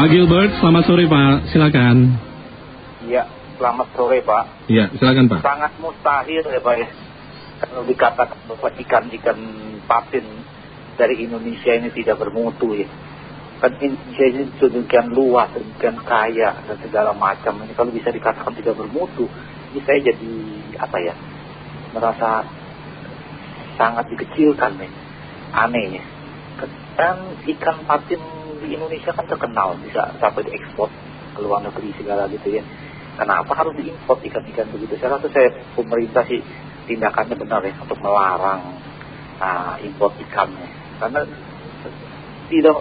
Pak Gilbert, selamat sore Pak, silakan. Iya, selamat sore Pak. Iya, silakan Pak. Sangat mustahil ya Pak ya. Kalau dikatakan bahwa ikan-ikan patin dari Indonesia ini tidak bermutu ya. Kan Indonesia ini sedemikian luas, sedemikian kaya dan segala macam. Ini kalau bisa dikatakan tidak bermutu, ini saya jadi apa ya, merasa sangat dikecilkan nih. Aneh ya. Kan ikan patin di Indonesia kan terkenal bisa sampai diekspor ke luar negeri segala gitu ya. Kenapa harus diimpor ikan-ikan begitu? Saya rasa saya pemerintah sih tindakannya benar ya untuk melarang uh, impor ikannya. Karena tidak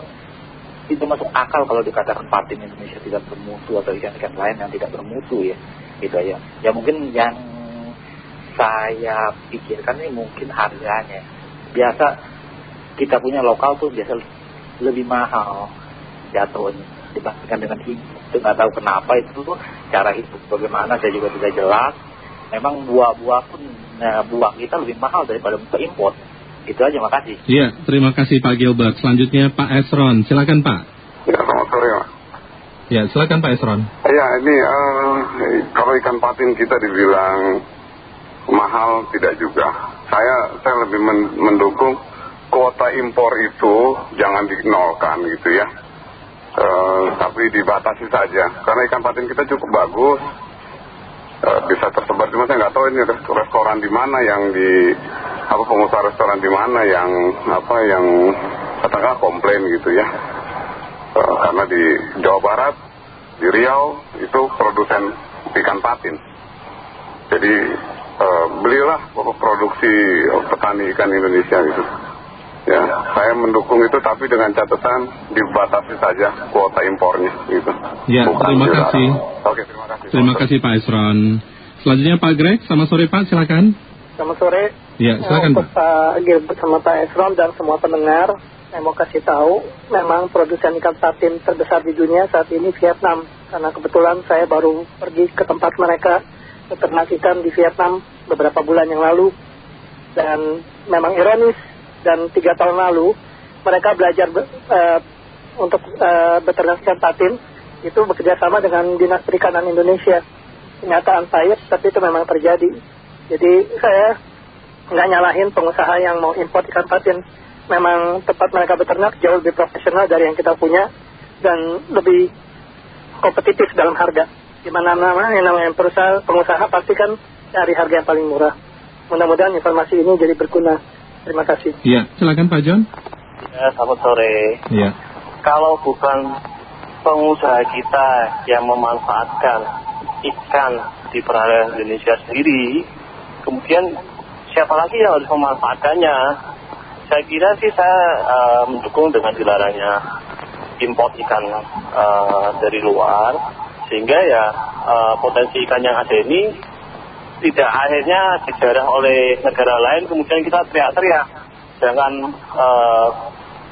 tidak masuk akal kalau dikatakan patin Indonesia tidak bermutu atau ikan-ikan lain yang tidak bermutu ya. Gitu ya. Ya mungkin yang saya pikirkan ini mungkin harganya. Biasa kita punya lokal tuh biasa lebih mahal jatuhnya dibandingkan dengan impor. Itu nggak tahu kenapa itu tuh cara hidup bagaimana saya juga tidak jelas. Memang buah-buah pun nah, buah kita lebih mahal daripada impor. Itu aja, makasih. Iya, terima kasih Pak Gilbert. Selanjutnya Pak Esron, silakan Pak. Ya, selamat sore Pak. Ya, silakan Pak Esron. Ya, ini uh, kalau ikan patin kita dibilang mahal tidak juga. Saya saya lebih mendukung kuota impor itu jangan dinolkan gitu ya. Uh, tapi dibatasi saja. Karena ikan patin kita cukup bagus. Uh, bisa tersebar cuma saya nggak tahu ini restoran di mana yang di apa pengusaha restoran di mana yang apa yang katakanlah komplain gitu ya uh, karena di Jawa Barat di Riau itu produsen ikan patin jadi belilah produksi petani ikan Indonesia gitu mendukung itu tapi dengan catatan dibatasi saja kuota impornya gitu. Ya terima kasih. Oke terima kasih. Terima kasih Pak Esron. Selanjutnya Pak Greg selamat sore Pak. Silakan. Selamat sore. Ya silakan Untuk Pak. Gilbert sama Pak Esron dan semua pendengar saya mau kasih tahu memang produsen ikan patin terbesar di dunia saat ini Vietnam. Karena kebetulan saya baru pergi ke tempat mereka beternak ikan di Vietnam beberapa bulan yang lalu. Dan memang ironis dan tiga tahun lalu mereka belajar uh, untuk uh, beternak ikan patin itu bekerja sama dengan Dinas Perikanan Indonesia. Kenyataan pahit tapi itu memang terjadi. Jadi saya nggak nyalahin pengusaha yang mau import ikan patin memang tempat mereka beternak jauh lebih profesional dari yang kita punya dan lebih kompetitif dalam harga. Di mana-mana yang namanya perusahaan pengusaha pasti kan cari harga yang paling murah. Mudah-mudahan informasi ini jadi berguna. Terima kasih. Iya, silakan Pak John. Ya, selamat sore. Iya. Kalau bukan pengusaha kita yang memanfaatkan ikan di perairan Indonesia sendiri, kemudian siapa lagi yang harus memanfaatkannya? Saya kira sih saya uh, mendukung dengan dilarangnya import ikan uh, dari luar, sehingga ya uh, potensi ikan yang ada ini tidak akhirnya dijarah oleh negara lain kemudian kita teriak-teriak dengan uh,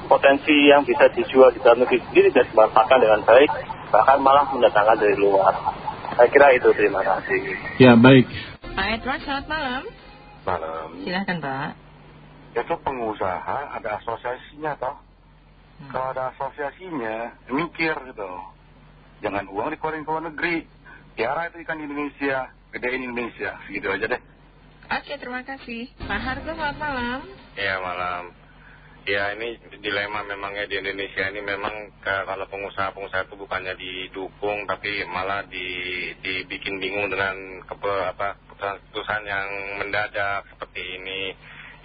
potensi yang bisa dijual di dalam negeri sendiri tidak dimanfaatkan dengan baik bahkan malah mendatangkan dari luar. Saya kira itu terima kasih. Ya baik. Pak Edward selamat malam. Malam. Silahkan Pak. Itu pengusaha ada asosiasinya toh. Hmm. kalau ada asosiasinya mikir gitu. Jangan uang dikeluarin ke luar negeri. Tiara itu ikan di Indonesia gedein Indonesia. Segitu aja deh oke terima kasih. Pak Hargo selamat malam. Iya malam. Ya ini dilema memangnya di Indonesia ini memang kalau pengusaha-pengusaha itu bukannya didukung tapi malah di, dibikin bingung dengan kepe, apa keputusan yang mendadak seperti ini.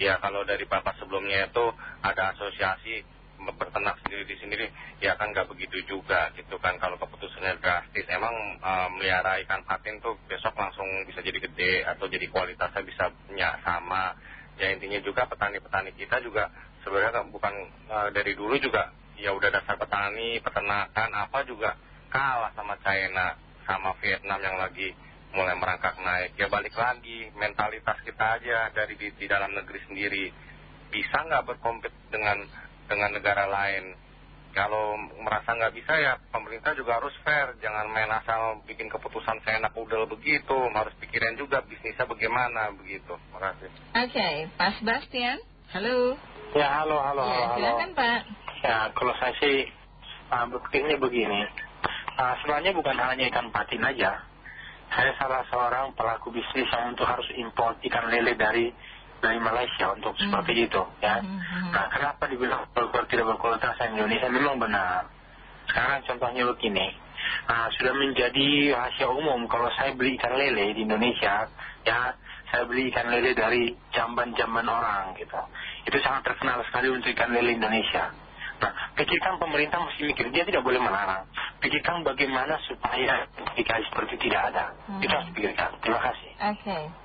Ya kalau dari bapak sebelumnya itu ada asosiasi bertenak sendiri di sendiri ya kan nggak begitu juga gitu kan kalau keputusannya drastis. Emang uh, melihara ikan patin tuh besok langsung bisa jadi gede atau jadi kualitasnya bisa punya sama. Ya intinya juga petani-petani kita juga sebenarnya bukan uh, dari dulu juga ya udah dasar petani peternakan apa juga kalah sama China sama Vietnam yang lagi mulai merangkak naik. Ya balik lagi mentalitas kita aja dari di, di dalam negeri sendiri. Bisa nggak berkompet dengan dengan negara lain. Kalau merasa nggak bisa ya pemerintah juga harus fair, jangan main asal bikin keputusan saya enak udel begitu, harus pikirin juga bisnisnya bagaimana begitu. Makasih. Oke, okay. Pak Sebastian, halo. Ya halo halo. Ya, halo, silakan Pak. Ya kalau saya sih uh, buktinya begini. Uh, sebenarnya bukan hanya ikan patin aja. Saya salah seorang pelaku bisnis yang untuk harus import ikan lele dari dari Malaysia untuk seperti itu ya. Nah kenapa dibilang berkualitas tidak berkualitas di Indonesia memang benar. Sekarang contohnya begini, nah, sudah menjadi rahasia umum kalau saya beli ikan lele di Indonesia, ya saya beli ikan lele dari jamban-jamban orang gitu. Itu sangat terkenal sekali untuk ikan lele Indonesia. Nah, pikirkan pemerintah mesti mikir, dia tidak boleh melarang. Pikirkan bagaimana supaya ikan seperti tidak ada. Itu harus dipikirkan. Terima kasih. Oke.